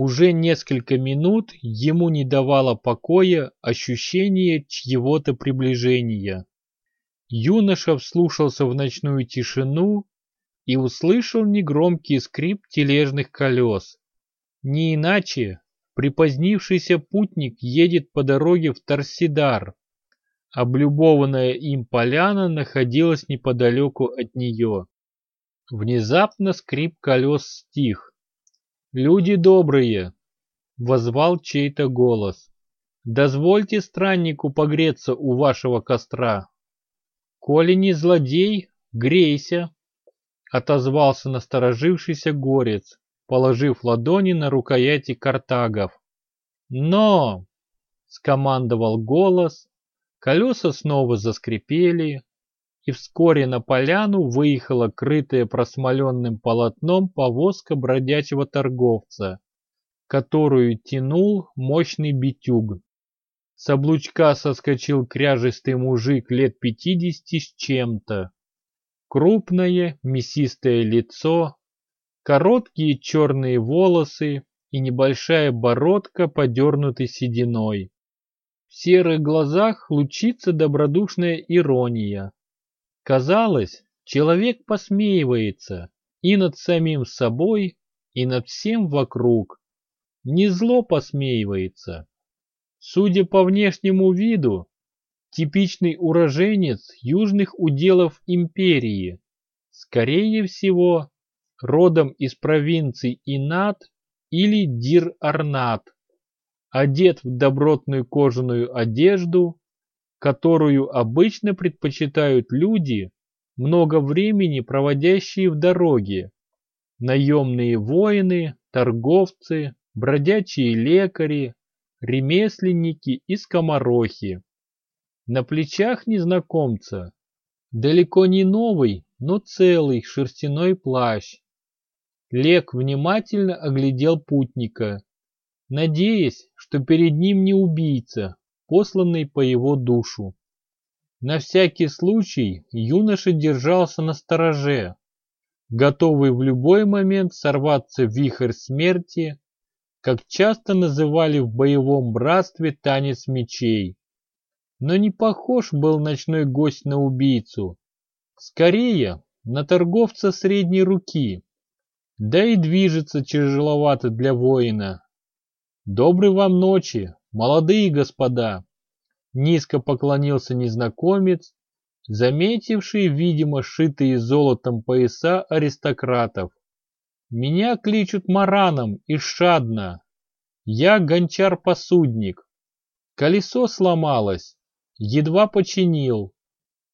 Уже несколько минут ему не давало покоя ощущение чьего-то приближения. Юноша вслушался в ночную тишину и услышал негромкий скрип тележных колес. Не иначе припозднившийся путник едет по дороге в Торсидар. Облюбованная им поляна находилась неподалеку от нее. Внезапно скрип колес стих. «Люди добрые!» — возвал чей-то голос. «Дозвольте страннику погреться у вашего костра». «Коли не злодей, грейся!» — отозвался насторожившийся горец, положив ладони на рукояти картагов. «Но!» — скомандовал голос, колеса снова заскрипели, и вскоре на поляну выехала крытая просмоленным полотном повозка бродячего торговца, которую тянул мощный битюг. С облучка соскочил кряжистый мужик лет пятидесяти с чем-то. Крупное, мясистое лицо, короткие черные волосы и небольшая бородка, подернутой сединой. В серых глазах лучится добродушная ирония. Казалось, человек посмеивается и над самим собой, и над всем вокруг. Не зло посмеивается. Судя по внешнему виду, типичный уроженец южных уделов империи, скорее всего, родом из провинций Инат или Дир-Арнат, одет в добротную кожаную одежду, которую обычно предпочитают люди, много времени проводящие в дороге, наемные воины, торговцы, бродячие лекари, ремесленники и скоморохи. На плечах незнакомца далеко не новый, но целый шерстяной плащ. Лек внимательно оглядел путника, надеясь, что перед ним не убийца, посланный по его душу. На всякий случай юноша держался на стороже, готовый в любой момент сорваться в вихрь смерти, как часто называли в боевом братстве танец мечей. Но не похож был ночной гость на убийцу, скорее на торговца средней руки, да и движется тяжеловато для воина. Доброй вам ночи, молодые господа!» Низко поклонился незнакомец, заметивший, видимо, шитые золотом пояса аристократов. «Меня кличут Мараном и Шадно. Я гончар-посудник. Колесо сломалось, едва починил.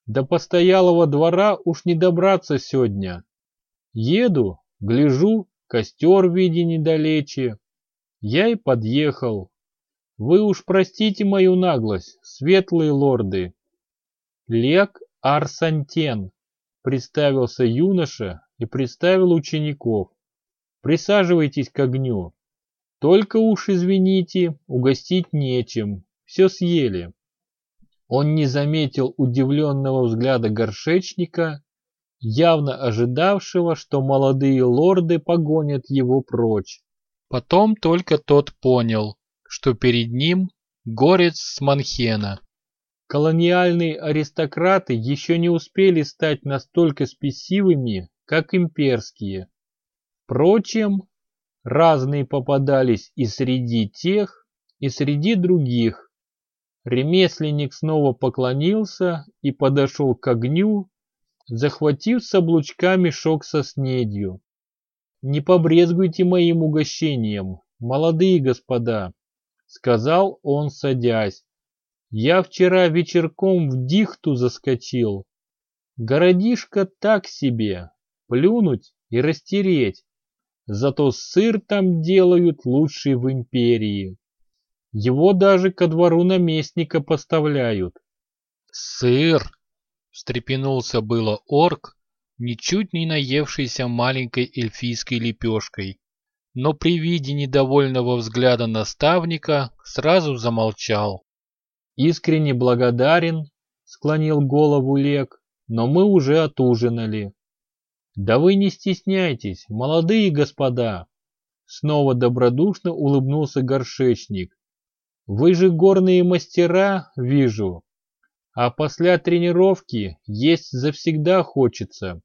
До постоялого двора уж не добраться сегодня. Еду, гляжу, костер в виде недалече. Я и подъехал. Вы уж простите мою наглость, светлые лорды. Лек Арсантен, представился юноша и представил учеников. Присаживайтесь к огню. Только уж извините, угостить нечем, все съели. Он не заметил удивленного взгляда горшечника, явно ожидавшего, что молодые лорды погонят его прочь. Потом только тот понял, что перед ним горец с Манхена. Колониальные аристократы еще не успели стать настолько спесивыми, как имперские. Впрочем, разные попадались и среди тех, и среди других. Ремесленник снова поклонился и подошел к огню, захватив с облучка мешок со снедью. «Не побрезгуйте моим угощением, молодые господа!» Сказал он, садясь. Я вчера вечерком в дихту заскочил. Городишко так себе, плюнуть и растереть. Зато сыр там делают лучший в империи. Его даже ко двору наместника поставляют. Сыр! Встрепенулся было орк, ничуть не наевшийся маленькой эльфийской лепешкой но при виде недовольного взгляда наставника сразу замолчал. «Искренне благодарен», — склонил голову Лек, — «но мы уже отужинали». «Да вы не стесняйтесь, молодые господа!» снова добродушно улыбнулся горшечник. Вы же горные мастера, вижу. А после тренировки есть завсегда хочется.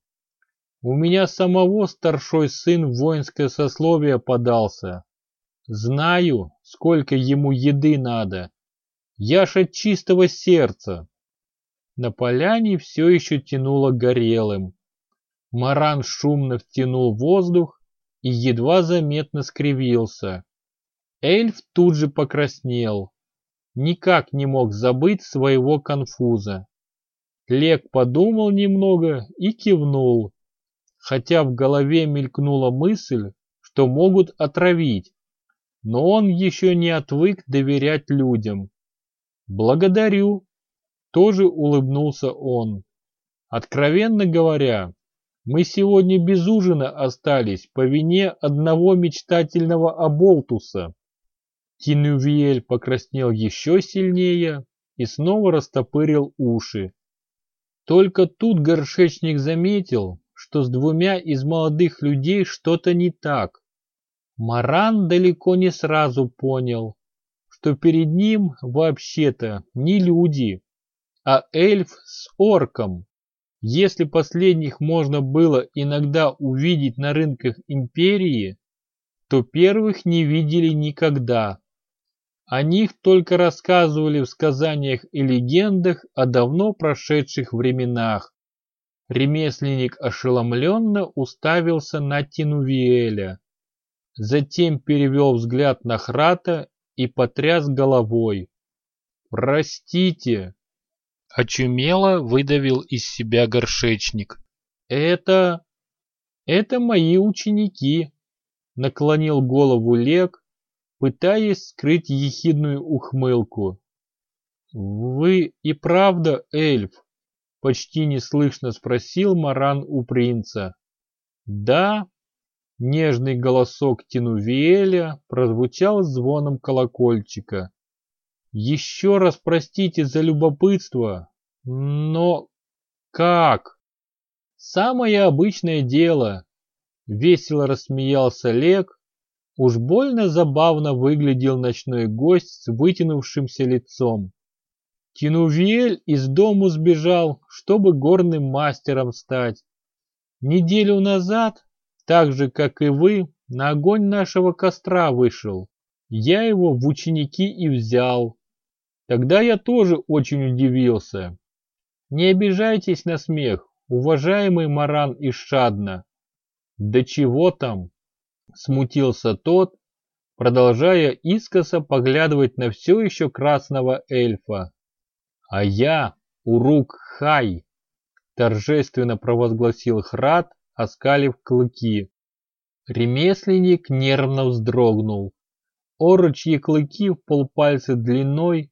У меня самого старшой сын в воинское сословие подался. Знаю, сколько ему еды надо. Я от чистого сердца. На поляне все еще тянуло горелым. Маран шумно втянул воздух и едва заметно скривился. Эльф тут же покраснел. Никак не мог забыть своего конфуза. Лек подумал немного и кивнул, хотя в голове мелькнула мысль, что могут отравить, но он еще не отвык доверять людям. «Благодарю», — тоже улыбнулся он. «Откровенно говоря, мы сегодня без ужина остались по вине одного мечтательного оболтуса. Тинювиэль покраснел еще сильнее и снова растопырил уши. Только тут горшечник заметил, что с двумя из молодых людей что-то не так. Маран далеко не сразу понял, что перед ним вообще-то не люди, а эльф с орком. Если последних можно было иногда увидеть на рынках империи, то первых не видели никогда. О них только рассказывали в сказаниях и легендах о давно прошедших временах. Ремесленник ошеломленно уставился на Тинувиэля. Затем перевел взгляд на Храта и потряс головой. «Простите!» Очумело выдавил из себя горшечник. «Это... это мои ученики!» Наклонил голову Лек, пытаясь скрыть ехидную ухмылку. «Вы и правда эльф?» — почти неслышно спросил Маран у принца. «Да?» — нежный голосок Тинувиэля прозвучал звоном колокольчика. «Еще раз простите за любопытство, но как?» «Самое обычное дело», — весело рассмеялся Лек, Уж больно забавно выглядел ночной гость с вытянувшимся лицом. Тинувиэль из дому сбежал, чтобы горным мастером стать. Неделю назад, так же, как и вы, на огонь нашего костра вышел. Я его в ученики и взял. Тогда я тоже очень удивился. Не обижайтесь на смех, уважаемый Маран Ишадна. Да чего там, Смутился тот, продолжая искоса поглядывать на все еще красного эльфа. А я, Урук Хай, торжественно провозгласил Храд, оскалив клыки. Ремесленник нервно вздрогнул. Орочьи клыки в полпальца длиной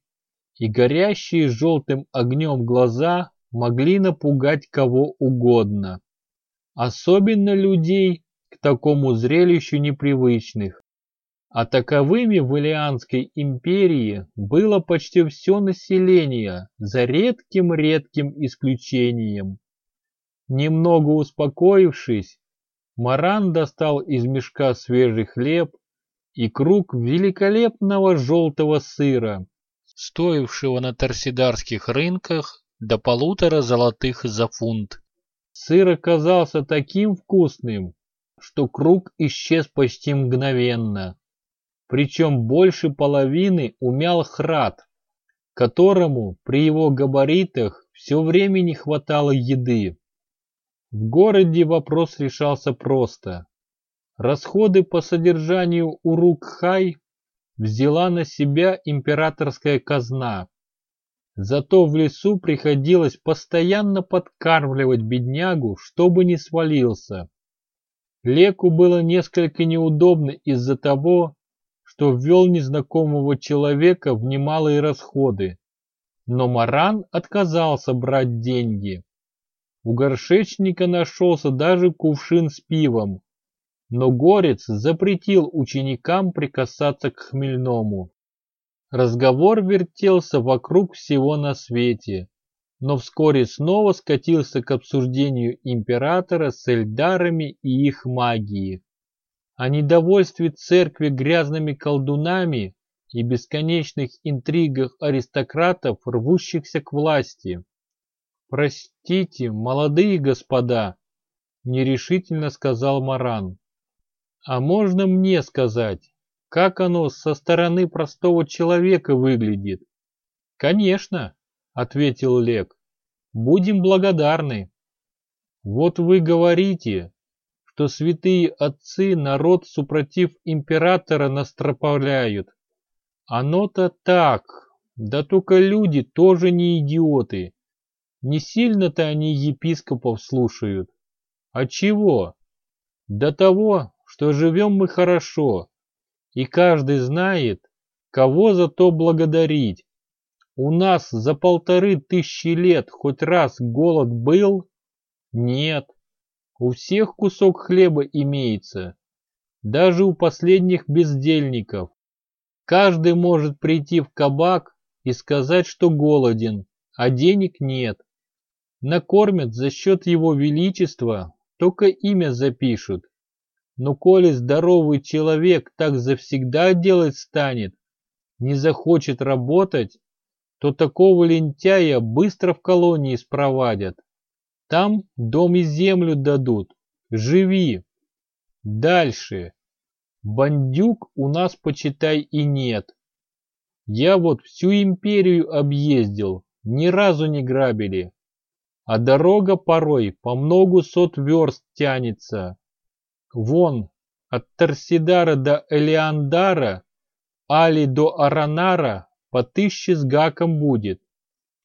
и горящие желтым огнем глаза могли напугать кого угодно. Особенно людей, к такому зрелищу непривычных. А таковыми в Илианской империи было почти все население, за редким-редким исключением. Немного успокоившись, Маран достал из мешка свежий хлеб и круг великолепного желтого сыра, стоившего на торсидарских рынках до полутора золотых за фунт. Сыр оказался таким вкусным, что круг исчез почти мгновенно. Причем больше половины умял Храд, которому при его габаритах все время не хватало еды. В городе вопрос решался просто. Расходы по содержанию Урукхай взяла на себя императорская казна. Зато в лесу приходилось постоянно подкармливать беднягу, чтобы не свалился. Леку было несколько неудобно из-за того, что ввел незнакомого человека в немалые расходы. Но Маран отказался брать деньги. У горшечника нашелся даже кувшин с пивом, но горец запретил ученикам прикасаться к хмельному. Разговор вертелся вокруг всего на свете, но вскоре снова скатился к обсуждению императора с эльдарами и их магии. О недовольстве церкви грязными колдунами и бесконечных интригах аристократов, рвущихся к власти. «Простите, молодые господа», — нерешительно сказал Маран. «А можно мне сказать, как оно со стороны простого человека выглядит?» «Конечно», — ответил Лек. «Будем благодарны». «Вот вы говорите, что святые отцы народ супротив императора настропавляют. Оно-то так, да только люди тоже не идиоты. Не сильно-то они епископов слушают. А чего? До того, что живем мы хорошо, и каждый знает, кого за то благодарить. У нас за полторы тысячи лет хоть раз голод был? Нет. У всех кусок хлеба имеется. Даже у последних бездельников. Каждый может прийти в кабак и сказать, что голоден, а денег нет. Накормят за счет его величества, только имя запишут. Но коли здоровый человек так завсегда делать станет, не захочет работать, то такого лентяя быстро в колонии спровадят. Там дом и землю дадут. Живи. Дальше. Бандюк у нас, почитай, и нет. Я вот всю империю объездил, ни разу не грабили. А дорога порой по многу сот верст тянется. Вон, от Торсидара до Элеандара, Али до Аранара по тысяче с гаком будет.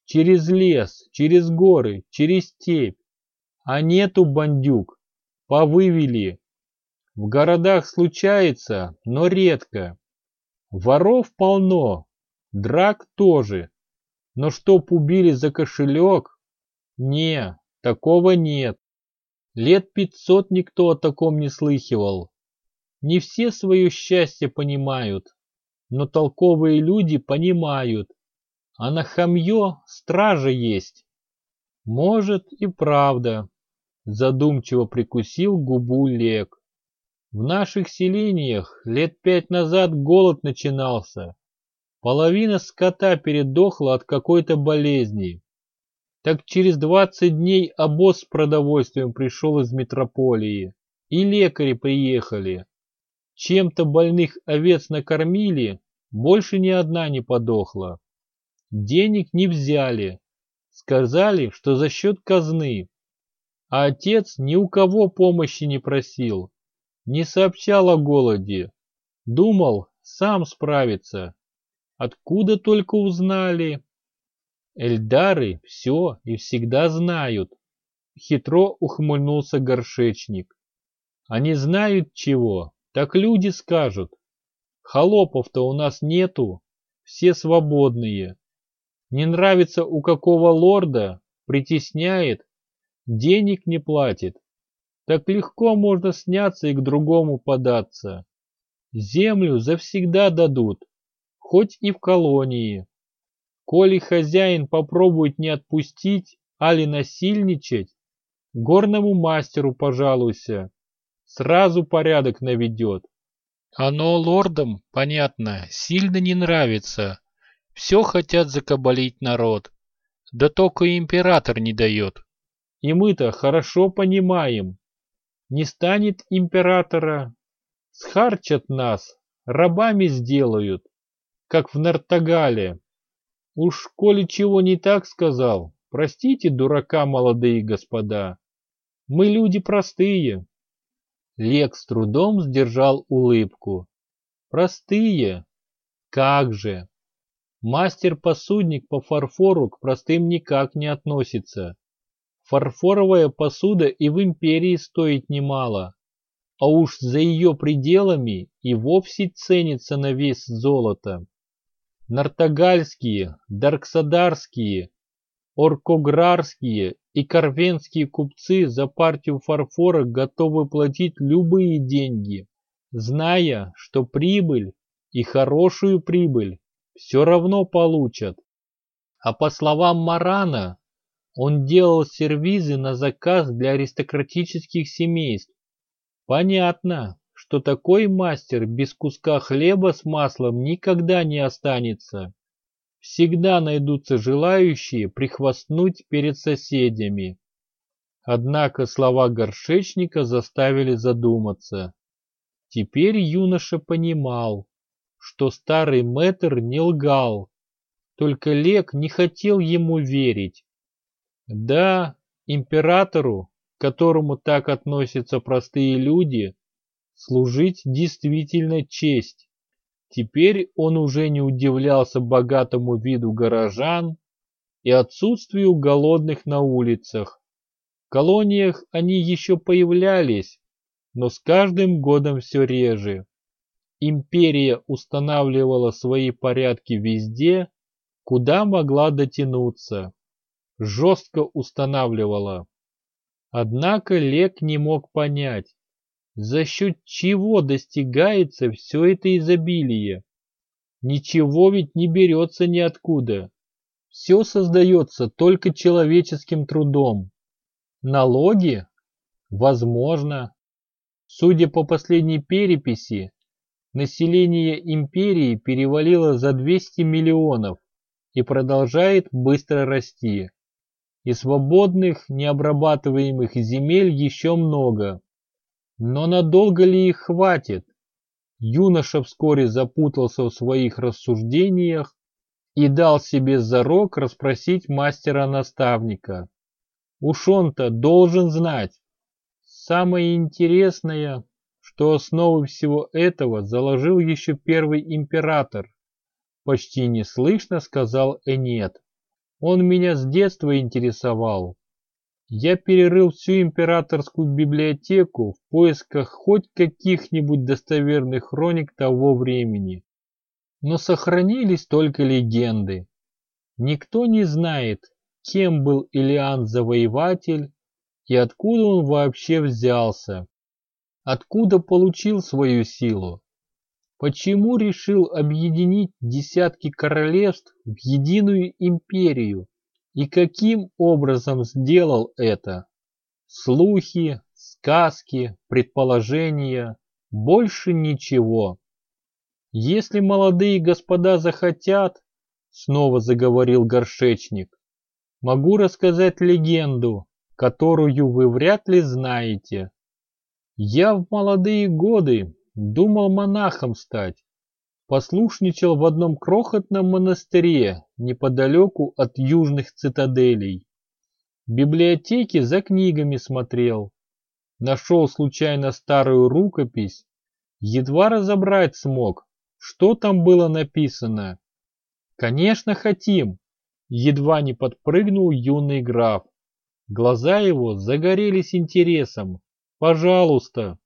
Через лес, через горы, через степь. А нету бандюк, повывели. В городах случается, но редко. Воров полно, драк тоже. Но чтоб убили за кошелек? Не, такого нет. Лет пятьсот никто о таком не слыхивал. Не все свое счастье понимают, но толковые люди понимают. А на хамье стража есть. Может и правда. Задумчиво прикусил губу Лек. В наших селениях лет пять назад голод начинался. Половина скота передохла от какой-то болезни. Так через двадцать дней обоз с продовольствием пришел из метрополии, и лекари приехали. Чем-то больных овец накормили, больше ни одна не подохла. Денег не взяли, сказали, что за счет казны. А отец ни у кого помощи не просил не сообщал о голоде. Думал, сам справится. Откуда только узнали? Эльдары все и всегда знают. Хитро ухмыльнулся горшечник. Они знают чего, так люди скажут. Холопов-то у нас нету, все свободные. Не нравится у какого лорда, притесняет, денег не платит. Так легко можно сняться и к другому податься. Землю завсегда дадут, хоть и в колонии. Коли хозяин попробует не отпустить, али насильничать, горному мастеру пожалуйся, сразу порядок наведет. Оно лордам, понятно, сильно не нравится. Все хотят закабалить народ. Да только император не дает. И мы-то хорошо понимаем, не станет императора, схарчат нас, рабами сделают, как в Нартагале. Уж коли чего не так сказал, простите, дурака, молодые господа. Мы люди простые. Лек с трудом сдержал улыбку. Простые? Как же! Мастер-посудник по фарфору к простым никак не относится. Фарфоровая посуда и в империи стоит немало, а уж за ее пределами и вовсе ценится на вес золота. Нартагальские, Дарксадарские, Оркограрские и Карвенские купцы за партию фарфора готовы платить любые деньги, зная, что прибыль и хорошую прибыль все равно получат. А по словам Марана, он делал сервизы на заказ для аристократических семейств. Понятно, что такой мастер без куска хлеба с маслом никогда не останется. Всегда найдутся желающие прихвастнуть перед соседями. Однако слова горшечника заставили задуматься. Теперь юноша понимал, что старый мэтр не лгал, только Лек не хотел ему верить. Да, императору, к которому так относятся простые люди, служить действительно честь. Теперь он уже не удивлялся богатому виду горожан и отсутствию голодных на улицах. В колониях они еще появлялись, но с каждым годом все реже. Империя устанавливала свои порядки везде, куда могла дотянуться. Жестко устанавливала. Однако Лек не мог понять, за счет чего достигается все это изобилие. Ничего ведь не берется ниоткуда. Все создается только человеческим трудом. Налоги? Возможно. Судя по последней переписи, население империи перевалило за 200 миллионов и продолжает быстро расти. И свободных, необрабатываемых земель еще много. Но надолго ли их хватит? Юноша вскоре запутался в своих рассуждениях и дал себе зарок расспросить мастера-наставника. Уж он-то должен знать. Самое интересное, что основы всего этого заложил еще первый император. Почти неслышно сказал Энет. Он меня с детства интересовал. Я перерыл всю императорскую библиотеку в поисках хоть каких-нибудь достоверных хроник того времени. Но сохранились только легенды. Никто не знает, кем был Илиан Завоеватель и откуда он вообще взялся. Откуда получил свою силу. Почему решил объединить десятки королевств в единую империю? И каким образом сделал это? Слухи, сказки, предположения, больше ничего. Если молодые господа захотят, снова заговорил горшечник, могу рассказать легенду, которую вы вряд ли знаете. Я в молодые годы Думал монахом стать. Послушничал в одном крохотном монастыре неподалеку от южных цитаделей. В библиотеке за книгами смотрел. Нашел случайно старую рукопись. Едва разобрать смог, что там было написано. Конечно, хотим. Едва не подпрыгнул юный граф. Глаза его загорелись интересом. Пожалуйста.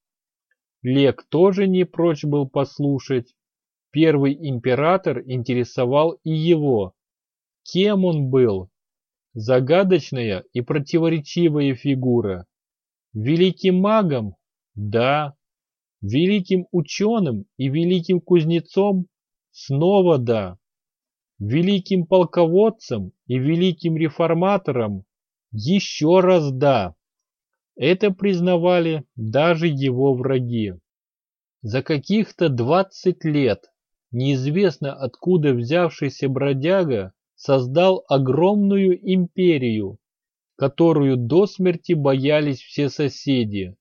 Лек тоже не прочь был послушать. Первый император интересовал и его. Кем он был? Загадочная и противоречивая фигура. Великим магом? Да. Великим ученым и великим кузнецом? Снова да. Великим полководцем и великим реформатором? Еще раз да. Это признавали даже его враги. За каких-то двадцать лет неизвестно откуда взявшийся бродяга создал огромную империю, которую до смерти боялись все соседи,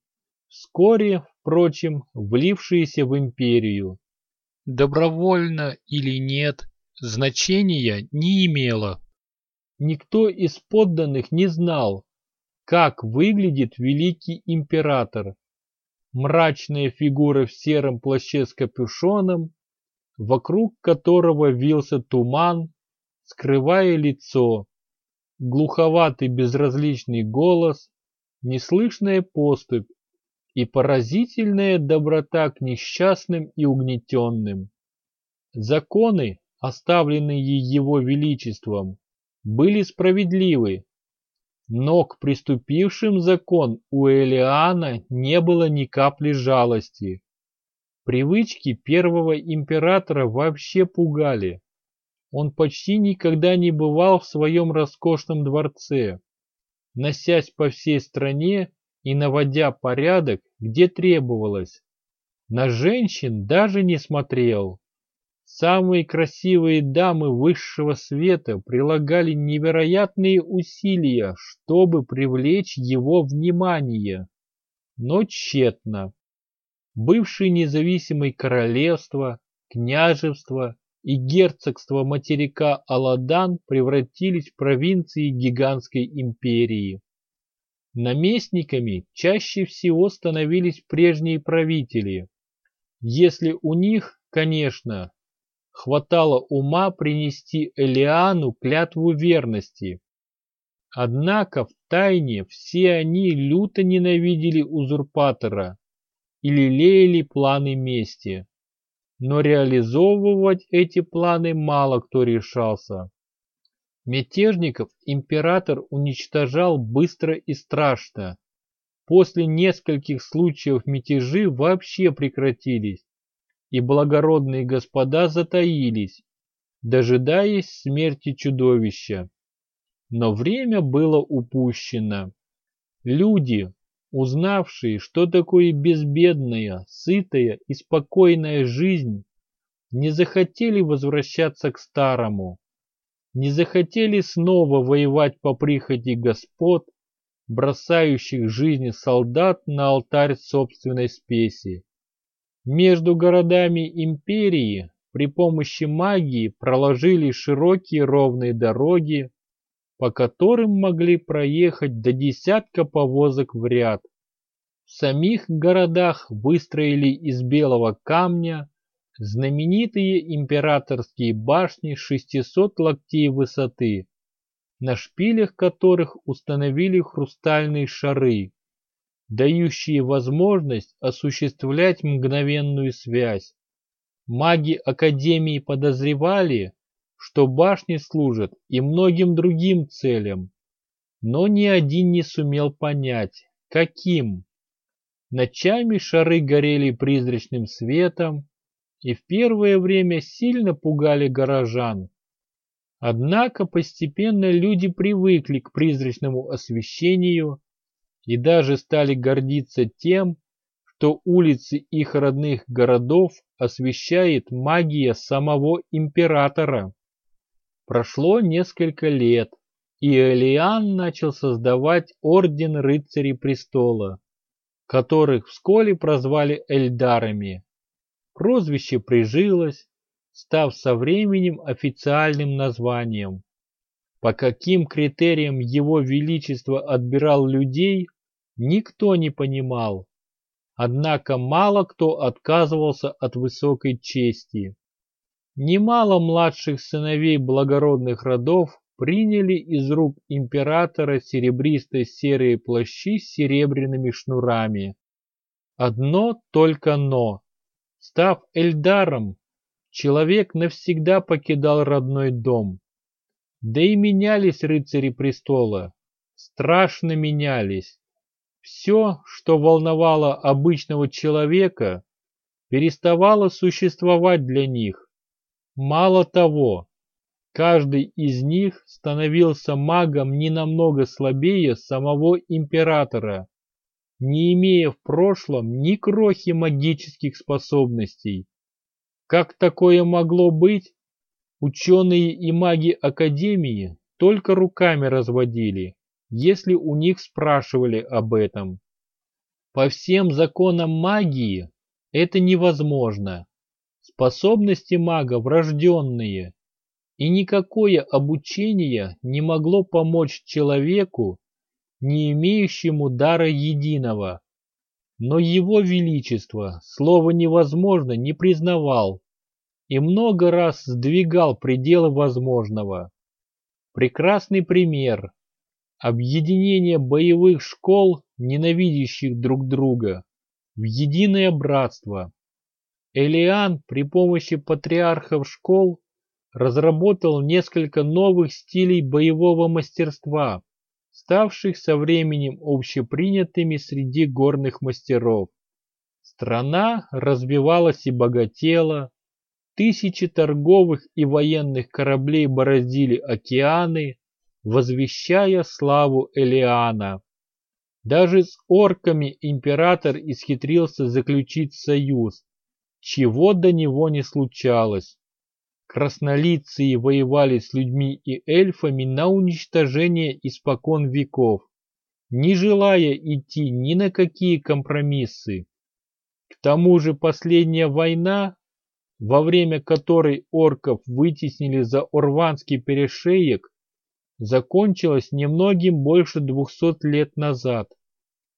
вскоре, впрочем, влившиеся в империю. Добровольно или нет, значения не имело. Никто из подданных не знал, как выглядит великий император. Мрачная фигура в сером плаще с капюшоном, вокруг которого вился туман, скрывая лицо. Глуховатый безразличный голос, неслышная поступь и поразительная доброта к несчастным и угнетенным. Законы, оставленные его величеством, были справедливы, но к приступившим закон у Элиана не было ни капли жалости. Привычки первого императора вообще пугали. Он почти никогда не бывал в своем роскошном дворце, носясь по всей стране и наводя порядок, где требовалось. На женщин даже не смотрел. Самые красивые дамы высшего света прилагали невероятные усилия, чтобы привлечь его внимание. Но тщетно. Бывшие независимые королевства, княжества и герцогства материка Аладан превратились в провинции гигантской империи. Наместниками чаще всего становились прежние правители, если у них, конечно, хватало ума принести Элиану клятву верности. Однако в тайне все они люто ненавидели узурпатора и лелеяли планы мести. Но реализовывать эти планы мало кто решался. Мятежников император уничтожал быстро и страшно. После нескольких случаев мятежи вообще прекратились, и благородные господа затаились, дожидаясь смерти чудовища. Но время было упущено. Люди, узнавшие, что такое безбедная, сытая и спокойная жизнь, не захотели возвращаться к старому, не захотели снова воевать по прихоти господ, бросающих жизни солдат на алтарь собственной спеси. Между городами империи при помощи магии проложили широкие ровные дороги, по которым могли проехать до десятка повозок в ряд. В самих городах выстроили из белого камня знаменитые императорские башни 600 локтей высоты, на шпилях которых установили хрустальные шары, дающие возможность осуществлять мгновенную связь. Маги Академии подозревали, что башни служат и многим другим целям, но ни один не сумел понять, каким. Ночами шары горели призрачным светом и в первое время сильно пугали горожан. Однако постепенно люди привыкли к призрачному освещению и даже стали гордиться тем, что улицы их родных городов освещает магия самого императора. Прошло несколько лет, и Элиан начал создавать Орден Рыцарей Престола, которых вскоре прозвали Эльдарами. Прозвище прижилось, став со временем официальным названием. По каким критериям его величество отбирал людей, никто не понимал. Однако мало кто отказывался от высокой чести. Немало младших сыновей благородных родов приняли из рук императора серебристо-серые плащи с серебряными шнурами. Одно только «но». Став Эльдаром, человек навсегда покидал родной дом. Да и менялись рыцари престола, страшно менялись. Все, что волновало обычного человека, переставало существовать для них. Мало того, каждый из них становился магом не намного слабее самого императора, не имея в прошлом ни крохи магических способностей. Как такое могло быть? Ученые и маги Академии только руками разводили если у них спрашивали об этом. По всем законам магии это невозможно. Способности мага врожденные, и никакое обучение не могло помочь человеку, не имеющему дара единого. Но его величество слово «невозможно» не признавал и много раз сдвигал пределы возможного. Прекрасный пример Объединение боевых школ, ненавидящих друг друга, в единое братство. Элиан при помощи патриархов школ разработал несколько новых стилей боевого мастерства, ставших со временем общепринятыми среди горных мастеров. Страна развивалась и богатела, тысячи торговых и военных кораблей бороздили океаны, возвещая славу Элиана. Даже с орками император исхитрился заключить союз, чего до него не случалось. Краснолицые воевали с людьми и эльфами на уничтожение испокон веков, не желая идти ни на какие компромиссы. К тому же последняя война, во время которой орков вытеснили за Орванский перешеек, закончилась немногим больше двухсот лет назад,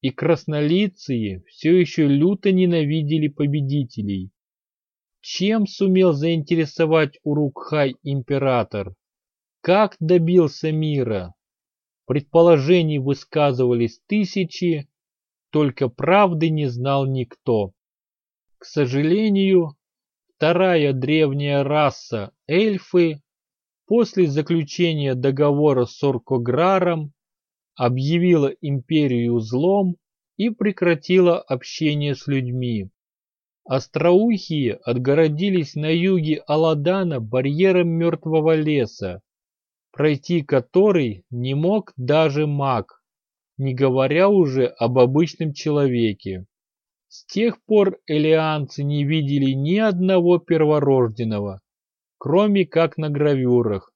и краснолицые все еще люто ненавидели победителей. Чем сумел заинтересовать Урукхай император? Как добился мира? Предположений высказывались тысячи, только правды не знал никто. К сожалению, вторая древняя раса эльфы после заключения договора с Оркограром объявила империю злом и прекратила общение с людьми. Остроухие отгородились на юге Аладана барьером мертвого леса, пройти который не мог даже маг, не говоря уже об обычном человеке. С тех пор элианцы не видели ни одного перворожденного, кроме как на гравюрах,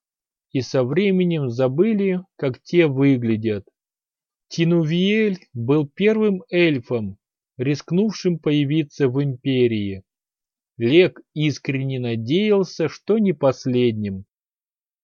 и со временем забыли, как те выглядят. Тинувиэль был первым эльфом, рискнувшим появиться в Империи. Лек искренне надеялся, что не последним.